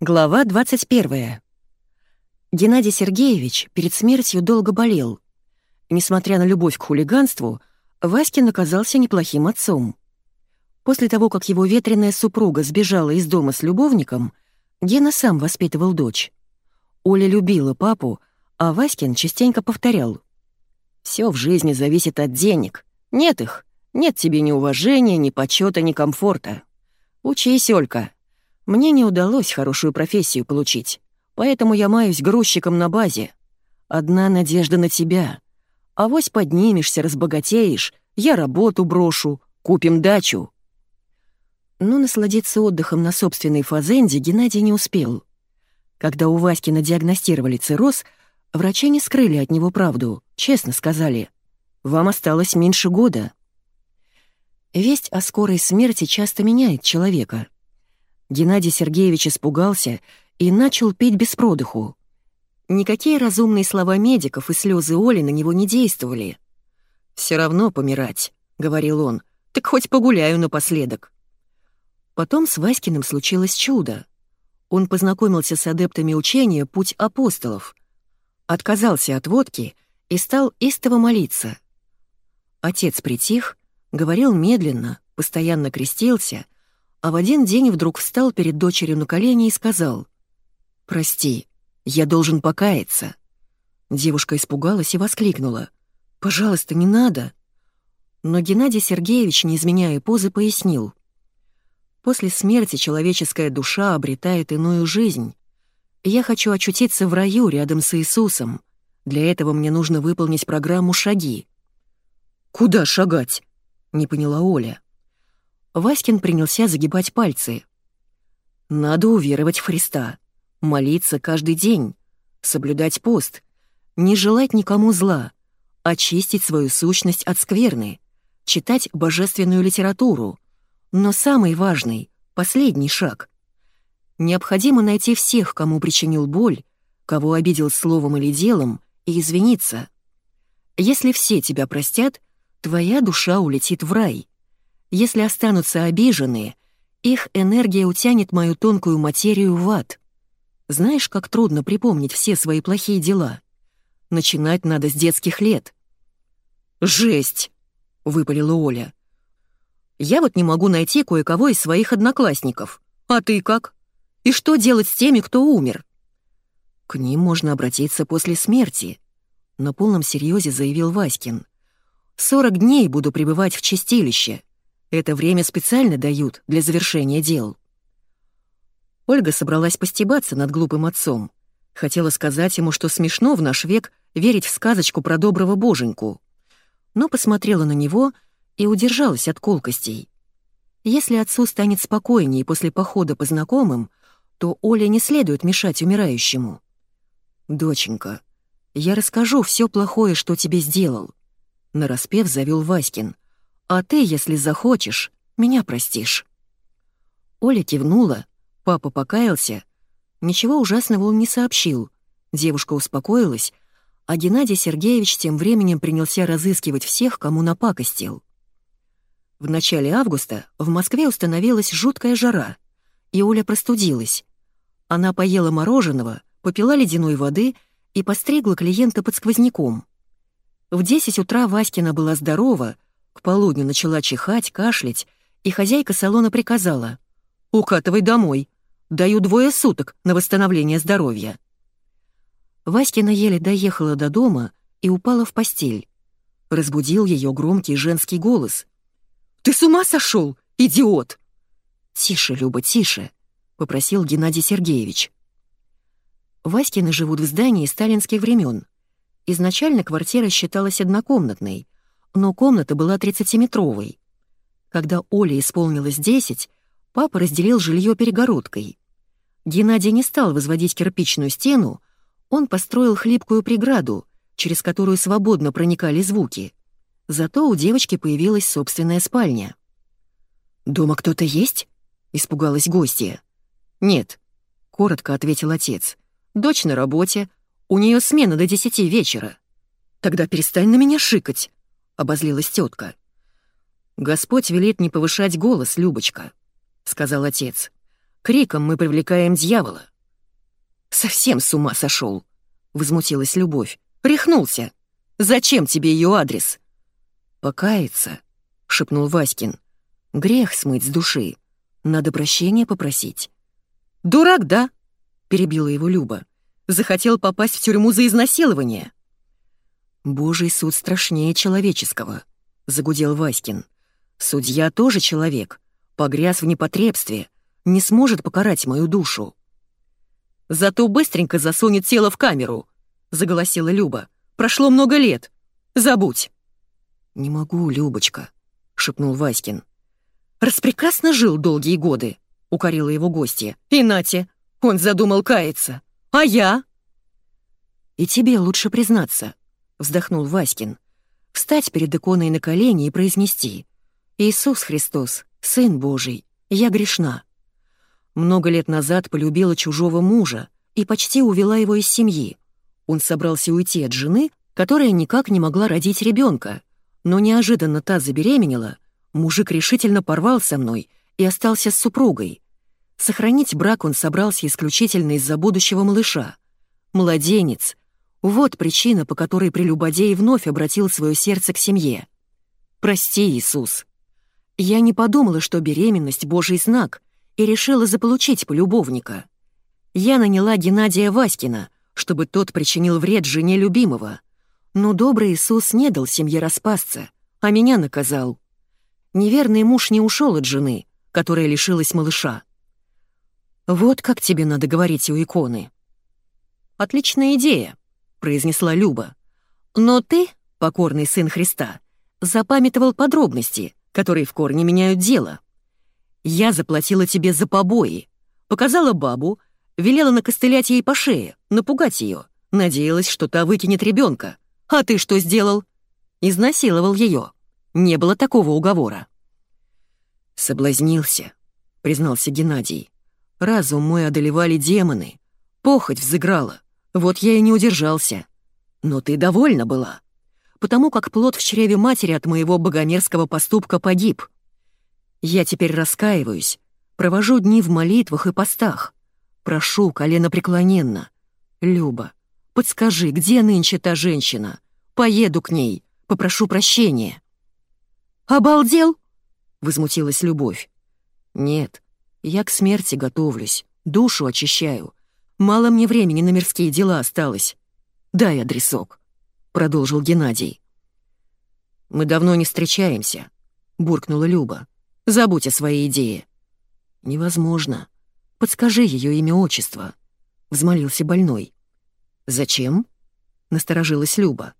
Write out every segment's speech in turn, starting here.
Глава 21. Геннадий Сергеевич перед смертью долго болел. Несмотря на любовь к хулиганству, Васькин оказался неплохим отцом. После того, как его ветреная супруга сбежала из дома с любовником, Гена сам воспитывал дочь. Оля любила папу, а Васькин частенько повторял. «Всё в жизни зависит от денег. Нет их. Нет тебе ни уважения, ни почёта, ни комфорта. Учись, Олька, мне не удалось хорошую профессию получить, поэтому я маюсь грузчиком на базе. Одна надежда на тебя. Авось поднимешься, разбогатеешь, я работу брошу, купим дачу». Но насладиться отдыхом на собственной фазенде Геннадий не успел. Когда у Васькина диагностировали цирроз, врачи не скрыли от него правду, честно сказали. «Вам осталось меньше года». Весть о скорой смерти часто меняет человека — Геннадий Сергеевич испугался и начал пить без продыху. Никакие разумные слова медиков и слезы Оли на него не действовали. «Все равно помирать», — говорил он, — «так хоть погуляю напоследок». Потом с Васькиным случилось чудо. Он познакомился с адептами учения «Путь апостолов», отказался от водки и стал истово молиться. Отец притих, говорил медленно, постоянно крестился — а в один день вдруг встал перед дочерью на колени и сказал «Прости, я должен покаяться». Девушка испугалась и воскликнула «Пожалуйста, не надо». Но Геннадий Сергеевич, не изменяя позы, пояснил «После смерти человеческая душа обретает иную жизнь. Я хочу очутиться в раю рядом с Иисусом. Для этого мне нужно выполнить программу «Шаги». «Куда шагать?» — не поняла Оля. Васькин принялся загибать пальцы. «Надо уверовать в Христа, молиться каждый день, соблюдать пост, не желать никому зла, очистить свою сущность от скверны, читать божественную литературу. Но самый важный, последний шаг. Необходимо найти всех, кому причинил боль, кого обидел словом или делом, и извиниться. Если все тебя простят, твоя душа улетит в рай. Если останутся обиженные, их энергия утянет мою тонкую материю в ад. Знаешь, как трудно припомнить все свои плохие дела? Начинать надо с детских лет. «Жесть!» — выпалила Оля. «Я вот не могу найти кое-кого из своих одноклассников. А ты как? И что делать с теми, кто умер?» «К ним можно обратиться после смерти», — на полном серьезе заявил Васькин. «Сорок дней буду пребывать в чистилище. Это время специально дают для завершения дел. Ольга собралась постебаться над глупым отцом. Хотела сказать ему, что смешно в наш век верить в сказочку про доброго боженьку. Но посмотрела на него и удержалась от колкостей. Если отцу станет спокойнее после похода по знакомым, то Оле не следует мешать умирающему. «Доченька, я расскажу все плохое, что тебе сделал», — нараспев завел Васькин. А ты, если захочешь, меня простишь». Оля кивнула, папа покаялся. Ничего ужасного он не сообщил. Девушка успокоилась, а Геннадий Сергеевич тем временем принялся разыскивать всех, кому напакостил. В начале августа в Москве установилась жуткая жара, и Оля простудилась. Она поела мороженого, попила ледяной воды и постригла клиента под сквозняком. В 10 утра Васькина была здорова, к полудню начала чихать, кашлять, и хозяйка салона приказала «Укатывай домой, даю двое суток на восстановление здоровья». Васькина еле доехала до дома и упала в постель. Разбудил ее громкий женский голос. «Ты с ума сошел, идиот!» «Тише, Люба, тише», — попросил Геннадий Сергеевич. Васькины живут в здании сталинских времен. Изначально квартира считалась однокомнатной, но комната была 30-метровой. Когда Оле исполнилось 10, папа разделил жилье перегородкой. Геннадий не стал возводить кирпичную стену, он построил хлипкую преграду, через которую свободно проникали звуки. Зато у девочки появилась собственная спальня. «Дома кто-то есть?» — испугалась гостья. «Нет», — коротко ответил отец. «Дочь на работе. У нее смена до десяти вечера». «Тогда перестань на меня шикать», — обозлилась тетка. «Господь велит не повышать голос, Любочка», — сказал отец. Криком мы привлекаем дьявола». «Совсем с ума сошел», — возмутилась Любовь. «Рехнулся. Зачем тебе ее адрес?» «Покаяться», — шепнул Васькин. «Грех смыть с души. Надо прощения попросить». «Дурак, да?» — перебила его Люба. «Захотел попасть в тюрьму за изнасилование». «Божий суд страшнее человеческого», — загудел Васькин. «Судья тоже человек, погряз в непотребстве, не сможет покарать мою душу». «Зато быстренько засунет тело в камеру», — заголосила Люба. «Прошло много лет. Забудь». «Не могу, Любочка», — шепнул Васькин. «Распрекрасно жил долгие годы», — укорила его гостья. «И нате, он задумал каяться. А я?» «И тебе лучше признаться», — вздохнул Васькин. «Встать перед иконой на колени и произнести. Иисус Христос, Сын Божий, я грешна. Много лет назад полюбила чужого мужа и почти увела его из семьи. Он собрался уйти от жены, которая никак не могла родить ребенка, но неожиданно та забеременела, мужик решительно порвал со мной и остался с супругой. Сохранить брак он собрался исключительно из-за будущего малыша. Младенец. Вот причина, по которой прелюбодей вновь обратил свое сердце к семье. «Прости, Иисус». Я не подумала, что беременность — Божий знак, и решила заполучить полюбовника. Я наняла Геннадия Васькина, чтобы тот причинил вред жене любимого. Но добрый Иисус не дал семье распасться, а меня наказал. Неверный муж не ушел от жены, которая лишилась малыша. «Вот как тебе надо говорить у иконы». «Отличная идея», — произнесла Люба. «Но ты, покорный сын Христа, запамятовал подробности, которые в корне меняют дело. Я заплатила тебе за побои. Показала бабу, велела накостылять ей по шее, напугать ее. Надеялась, что та выкинет ребенка. А ты что сделал? Изнасиловал ее. Не было такого уговора. Соблазнился, признался Геннадий. Разум мой одолевали демоны. Похоть взыграла. Вот я и не удержался. Но ты довольна была. Потому как плод в чреве матери от моего богомерзкого поступка погиб. Я теперь раскаиваюсь, провожу дни в молитвах и постах. Прошу коленопреклоненно. Люба, подскажи, где нынче та женщина? Поеду к ней, попрошу прощения». «Обалдел?» — возмутилась Любовь. «Нет, я к смерти готовлюсь, душу очищаю. Мало мне времени на мирские дела осталось. Дай адресок», — продолжил Геннадий. «Мы давно не встречаемся», — буркнула Люба. Забудь о своей идее». «Невозможно. Подскажи ее имя-отчество», — взмолился больной. «Зачем?» — насторожилась Люба.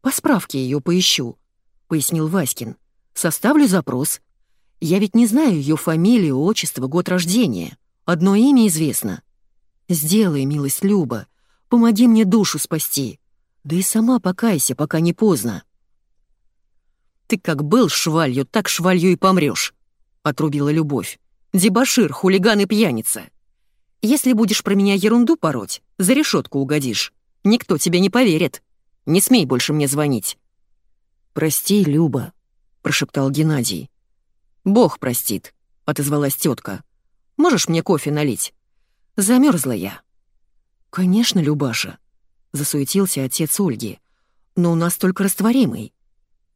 «По справке ее поищу», — пояснил Васькин. «Составлю запрос. Я ведь не знаю ее фамилию, отчество, год рождения. Одно имя известно. Сделай, милость Люба, помоги мне душу спасти. Да и сама покайся, пока не поздно». «Ты как был швалью, так швалью и помрешь», — отрубила Любовь. «Дебошир, хулиган и пьяница. Если будешь про меня ерунду пороть, за решетку угодишь. Никто тебе не поверит. Не смей больше мне звонить». «Прости, Люба», — прошептал Геннадий. «Бог простит», — отозвалась тетка. «Можешь мне кофе налить? Замерзла я». «Конечно, Любаша», — засуетился отец Ольги. «Но у нас только растворимый».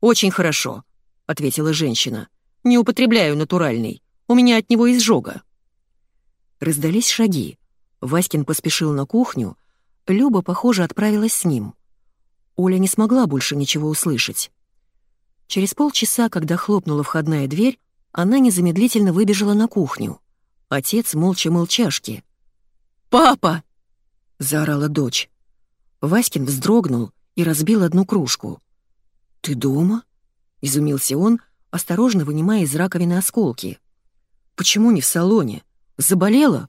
«Очень хорошо», — ответила женщина. Не употребляю натуральный. У меня от него изжога». Раздались шаги. Васькин поспешил на кухню. Люба, похоже, отправилась с ним. Оля не смогла больше ничего услышать. Через полчаса, когда хлопнула входная дверь, она незамедлительно выбежала на кухню. Отец молча мыл чашки. «Папа!» — заорала дочь. Васькин вздрогнул и разбил одну кружку. «Ты дома?» — изумился он, осторожно вынимая из раковины осколки. «Почему не в салоне? Заболела?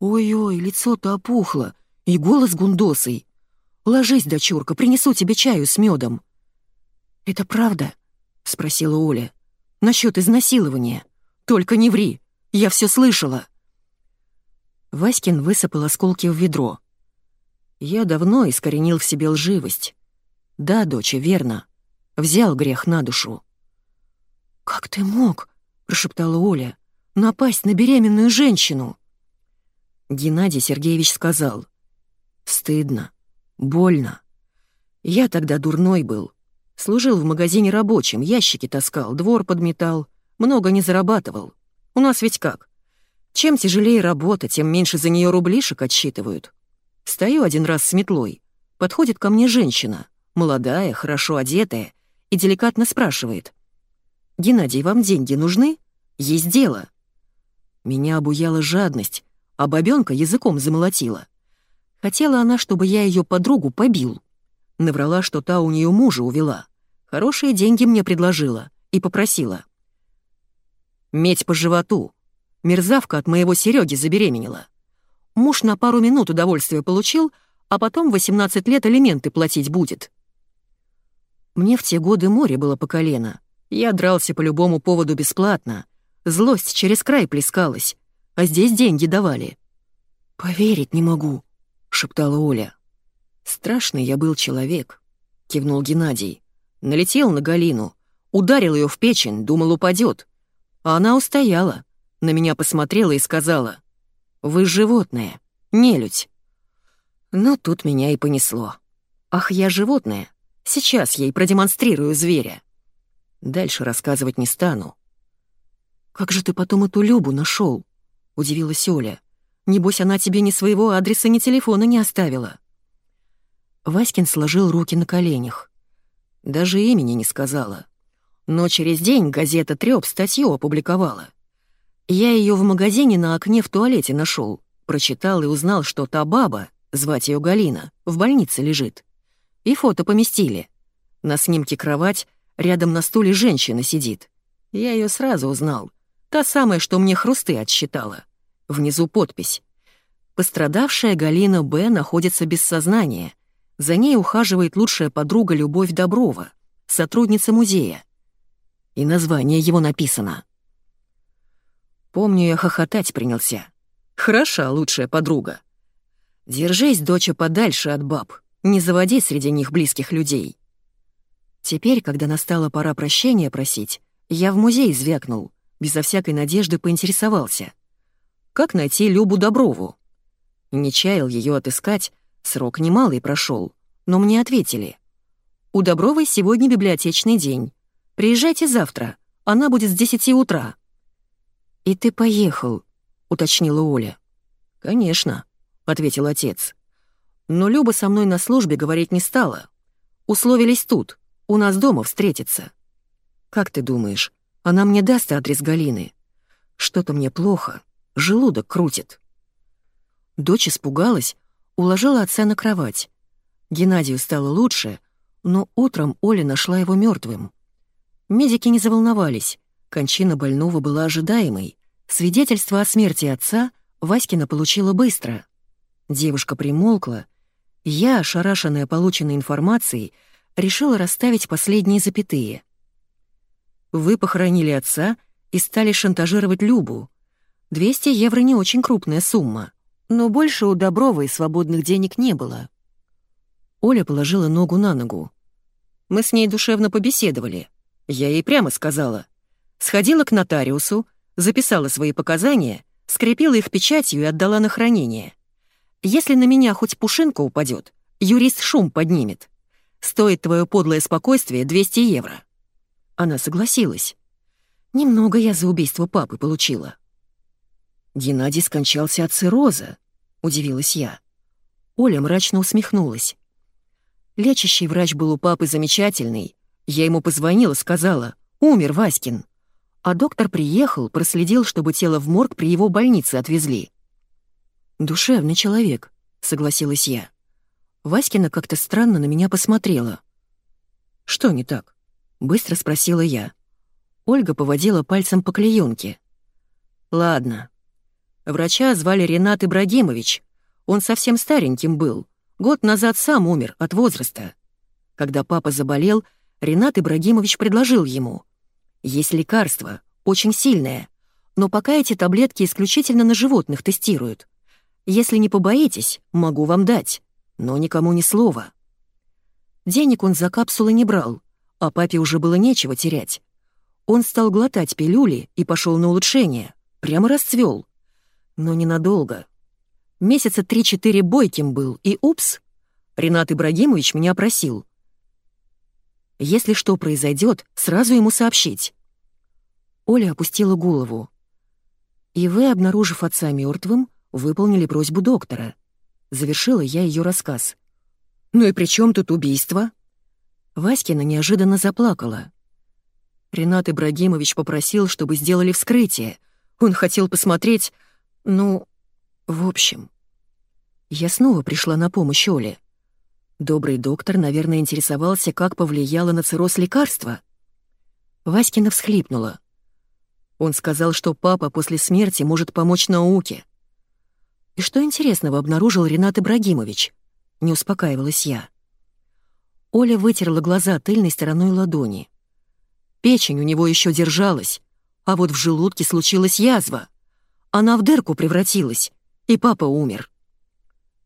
Ой-ой, лицо-то опухло, и голос гундосый. Ложись, дочурка, принесу тебе чаю с медом». «Это правда?» — спросила Оля. «Насчет изнасилования. Только не ври, я все слышала». Васькин высыпал осколки в ведро. «Я давно искоренил в себе лживость. Да, доча, верно. Взял грех на душу. «Как ты мог?» — прошептала Оля. «Напасть на беременную женщину!» Геннадий Сергеевич сказал. «Стыдно. Больно. Я тогда дурной был. Служил в магазине рабочим, ящики таскал, двор подметал, много не зарабатывал. У нас ведь как? Чем тяжелее работа, тем меньше за нее рублишек отсчитывают. Стою один раз с метлой. Подходит ко мне женщина, молодая, хорошо одетая, и деликатно спрашивает. «Геннадий, вам деньги нужны? Есть дело». Меня обуяла жадность, а бабёнка языком замолотила. Хотела она, чтобы я ее подругу побил. Наврала, что та у нее мужа увела. Хорошие деньги мне предложила и попросила. «Медь по животу. Мерзавка от моего Сереги забеременела. Муж на пару минут удовольствия получил, а потом 18 лет алименты платить будет». Мне в те годы море было по колено. Я дрался по любому поводу бесплатно. Злость через край плескалась, а здесь деньги давали. «Поверить не могу», — шептала Оля. «Страшный я был человек», — кивнул Геннадий. Налетел на Галину, ударил ее в печень, думал, упадет. А она устояла, на меня посмотрела и сказала, «Вы животное, нелюдь». Но тут меня и понесло. «Ах, я животное, сейчас я ей продемонстрирую зверя». Дальше рассказывать не стану. «Как же ты потом эту Любу нашел? удивилась Оля. «Небось, она тебе ни своего адреса, ни телефона не оставила». Васькин сложил руки на коленях. Даже имени не сказала. Но через день газета «Трёп» статью опубликовала. Я ее в магазине на окне в туалете нашел, прочитал и узнал, что та баба, звать ее Галина, в больнице лежит. И фото поместили. На снимке кровать, рядом на стуле женщина сидит. Я ее сразу узнал. Та самая, что мне хрусты отсчитала. Внизу подпись. Пострадавшая Галина Б. находится без сознания. За ней ухаживает лучшая подруга Любовь Доброва, сотрудница музея. И название его написано. Помню, я хохотать принялся. Хороша лучшая подруга. Держись, доча, подальше от баб. Не заводи среди них близких людей. Теперь, когда настала пора прощения просить, я в музей звякнул, безо всякой надежды поинтересовался. Как найти Любу Доброву? Не чаял ее отыскать, Срок немалый прошел, но мне ответили. «У Добровой сегодня библиотечный день. Приезжайте завтра, она будет с десяти утра». «И ты поехал», — уточнила Оля. «Конечно», — ответил отец. «Но Люба со мной на службе говорить не стала. Условились тут, у нас дома встретиться». «Как ты думаешь, она мне даст адрес Галины? Что-то мне плохо, желудок крутит». Дочь испугалась, уложила отца на кровать. Геннадию стало лучше, но утром Оля нашла его мертвым. Медики не заволновались, кончина больного была ожидаемой. Свидетельство о смерти отца Васькина получила быстро. Девушка примолкла. Я, ошарашенная полученной информацией, решила расставить последние запятые. Вы похоронили отца и стали шантажировать Любу. 200 евро не очень крупная сумма. Но больше у Добровой свободных денег не было. Оля положила ногу на ногу. Мы с ней душевно побеседовали. Я ей прямо сказала. Сходила к нотариусу, записала свои показания, скрепила их печатью и отдала на хранение. Если на меня хоть пушинка упадет, юрист шум поднимет. Стоит твое подлое спокойствие 200 евро. Она согласилась. Немного я за убийство папы получила. Геннадий скончался от цирроза», — удивилась я. Оля мрачно усмехнулась. Лечащий врач был у папы замечательный. Я ему позвонила, сказала, умер Васькин. А доктор приехал, проследил, чтобы тело в морг при его больнице отвезли. «Душевный человек», — согласилась я. Васькина как-то странно на меня посмотрела. «Что не так?» — быстро спросила я. Ольга поводила пальцем по клеёнке. «Ладно, Врача звали Ренат Ибрагимович. Он совсем стареньким был. Год назад сам умер от возраста. Когда папа заболел, Ренат Ибрагимович предложил ему. Есть лекарство, очень сильное, но пока эти таблетки исключительно на животных тестируют. Если не побоитесь, могу вам дать, но никому ни слова. Денег он за капсулы не брал, а папе уже было нечего терять. Он стал глотать пилюли и пошел на улучшение, прямо расцвел но ненадолго. Месяца три-четыре бойким был, и упс, Ренат Ибрагимович меня просил. Если что произойдет, сразу ему сообщить. Оля опустила голову. «И вы, обнаружив отца мертвым, выполнили просьбу доктора». Завершила я ее рассказ. «Ну и при чем тут убийство?» Васькина неожиданно заплакала. Ренат Ибрагимович попросил, чтобы сделали вскрытие. Он хотел посмотреть... Ну, в общем... Я снова пришла на помощь Оле. Добрый доктор, наверное, интересовался, как повлияло на цирроз лекарство. Васькина всхлипнула. Он сказал, что папа после смерти может помочь науке. И что интересного обнаружил Ренат Ибрагимович? Не успокаивалась я. Оля вытерла глаза тыльной стороной ладони. Печень у него еще держалась, а вот в желудке случилась язва. Она в дырку превратилась, и папа умер.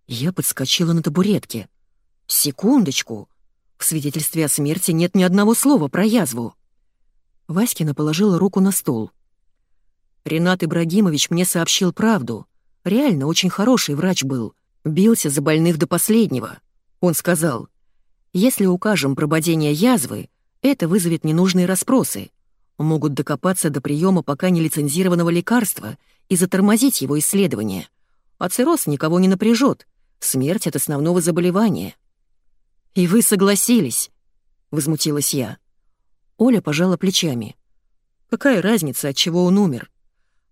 Я подскочила на табуретке. «Секундочку. В свидетельстве о смерти нет ни одного слова про язву». Васькина положила руку на стол. Ренат Ибрагимович мне сообщил правду. Реально очень хороший врач был. Бился за больных до последнего. Он сказал, если укажем прободение язвы, это вызовет ненужные расспросы. Могут докопаться до приема пока нелицензированного лекарства и затормозить его исследование. А цирроз никого не напряжет. Смерть от основного заболевания. «И вы согласились?» — возмутилась я. Оля пожала плечами. «Какая разница, от чего он умер?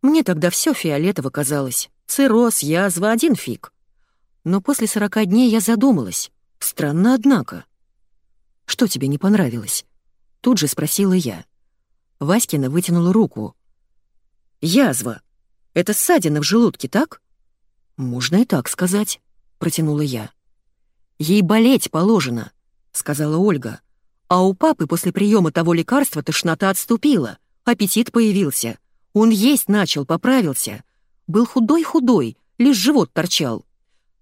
Мне тогда все фиолетово казалось. Цирроз, язва, один фиг. Но после сорока дней я задумалась. Странно, однако. «Что тебе не понравилось?» Тут же спросила я. Васькина вытянула руку. «Язва. Это ссадина в желудке, так?» «Можно и так сказать», — протянула я. «Ей болеть положено», — сказала Ольга. «А у папы после приема того лекарства тошнота отступила, аппетит появился. Он есть начал, поправился. Был худой-худой, лишь живот торчал.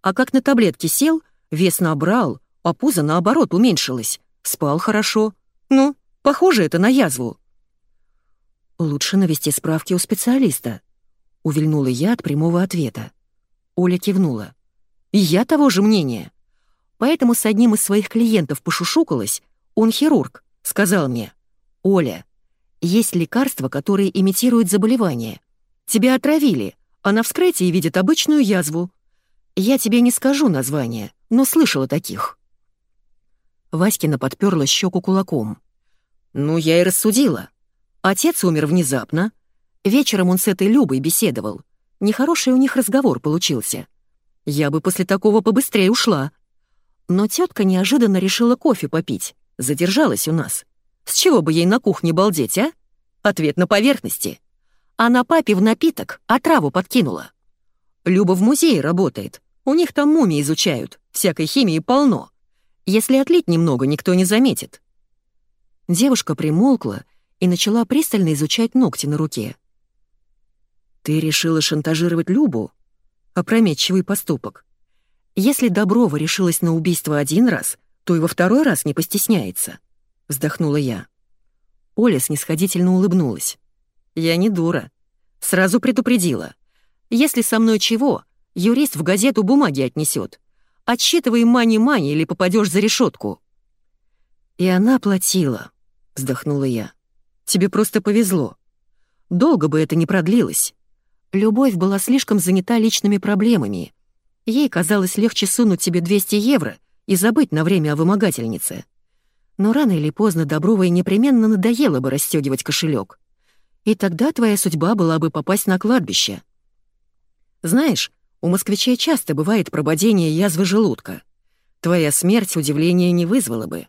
А как на таблетки сел, вес набрал, а пузо, наоборот, уменьшилось. Спал хорошо. Ну, похоже это на язву. Лучше навести справки у специалиста. Увильнула я от прямого ответа. Оля кивнула. Я того же мнения. Поэтому с одним из своих клиентов пошушукалась, он хирург, сказал мне, «Оля, есть лекарства, которые имитируют заболевание. Тебя отравили, а на вскрытии видят обычную язву. Я тебе не скажу название, но слышала таких». Васькина подперла щеку кулаком. «Ну, я и рассудила. Отец умер внезапно. Вечером он с этой Любой беседовал. Нехороший у них разговор получился. Я бы после такого побыстрее ушла. Но тетка неожиданно решила кофе попить, задержалась у нас. С чего бы ей на кухне балдеть, а? Ответ на поверхности. А на папе в напиток отраву подкинула. Люба в музее работает. У них там мумии изучают. Всякой химии полно. Если отлить немного, никто не заметит. Девушка примолкла и начала пристально изучать ногти на руке. «Ты решила шантажировать Любу? Опрометчивый поступок. Если Доброва решилась на убийство один раз, то и во второй раз не постесняется вздохнула я. Оля снисходительно улыбнулась. Я не дура. Сразу предупредила. Если со мной чего, юрист в газету бумаги отнесет. Отсчитывай мани-мани или попадешь за решетку. И она платила, вздохнула я. Тебе просто повезло. Долго бы это не продлилось. Любовь была слишком занята личными проблемами. Ей казалось легче сунуть тебе 200 евро и забыть на время о вымогательнице. Но рано или поздно Добровой непременно надоело бы расстегивать кошелек. И тогда твоя судьба была бы попасть на кладбище. Знаешь, у москвичей часто бывает прободение язвы желудка. Твоя смерть удивления не вызвала бы.